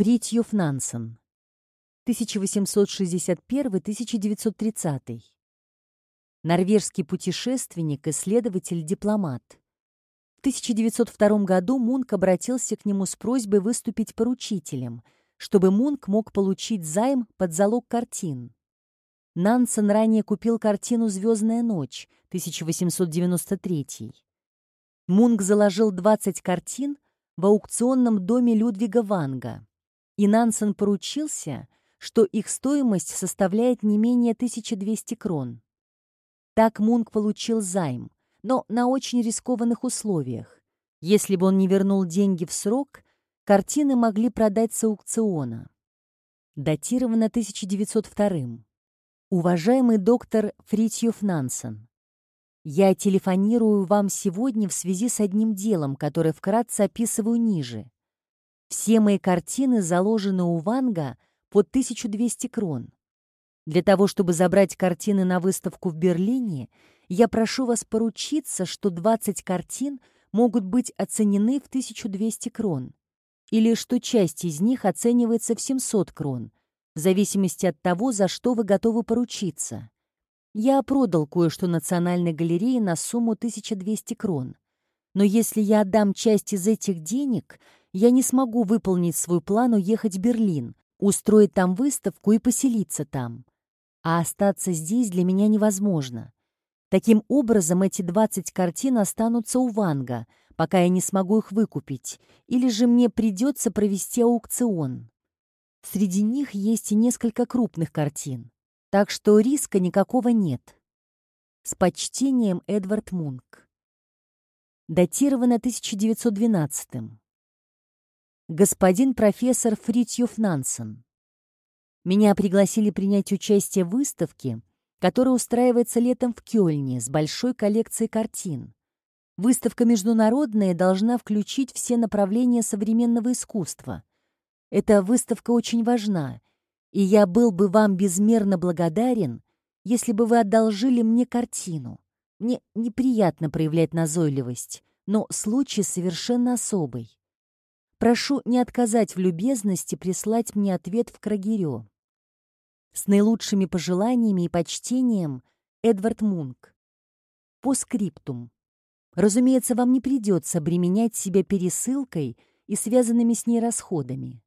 Фритьёф Нансен. 1861-1930. Норвежский путешественник, исследователь, дипломат. В 1902 году Мунк обратился к нему с просьбой выступить поручителем, чтобы Мунк мог получить займ под залог картин. Нансен ранее купил картину «Звездная ночь» 1893. Мунк заложил 20 картин в аукционном доме Людвига Ванга, и Нансен поручился, что их стоимость составляет не менее 1200 крон. Так Мунк получил займ, но на очень рискованных условиях. Если бы он не вернул деньги в срок, картины могли продать с аукциона. Датировано 1902 Уважаемый доктор Фритьёв Нансен, я телефонирую вам сегодня в связи с одним делом, которое вкратце описываю ниже. Все мои картины заложены у Ванга под 1200 крон. Для того, чтобы забрать картины на выставку в Берлине, я прошу вас поручиться, что 20 картин могут быть оценены в 1200 крон, или что часть из них оценивается в 700 крон, в зависимости от того, за что вы готовы поручиться. Я продал кое-что Национальной галерее на сумму 1200 крон. Но если я отдам часть из этих денег, я не смогу выполнить свой план уехать в Берлин, устроить там выставку и поселиться там а остаться здесь для меня невозможно. Таким образом, эти 20 картин останутся у Ванга, пока я не смогу их выкупить, или же мне придется провести аукцион. Среди них есть и несколько крупных картин, так что риска никакого нет. С почтением Эдвард Мунк. Датировано 1912 -м. Господин профессор Фритьёв Нансен. Меня пригласили принять участие в выставке, которая устраивается летом в Кёльне с большой коллекцией картин. Выставка международная должна включить все направления современного искусства. Эта выставка очень важна, и я был бы вам безмерно благодарен, если бы вы одолжили мне картину. Мне неприятно проявлять назойливость, но случай совершенно особый. Прошу не отказать в любезности прислать мне ответ в Крагерё. С наилучшими пожеланиями и почтением, Эдвард Мунк. По скриптум. Разумеется, вам не придется обременять себя пересылкой и связанными с ней расходами.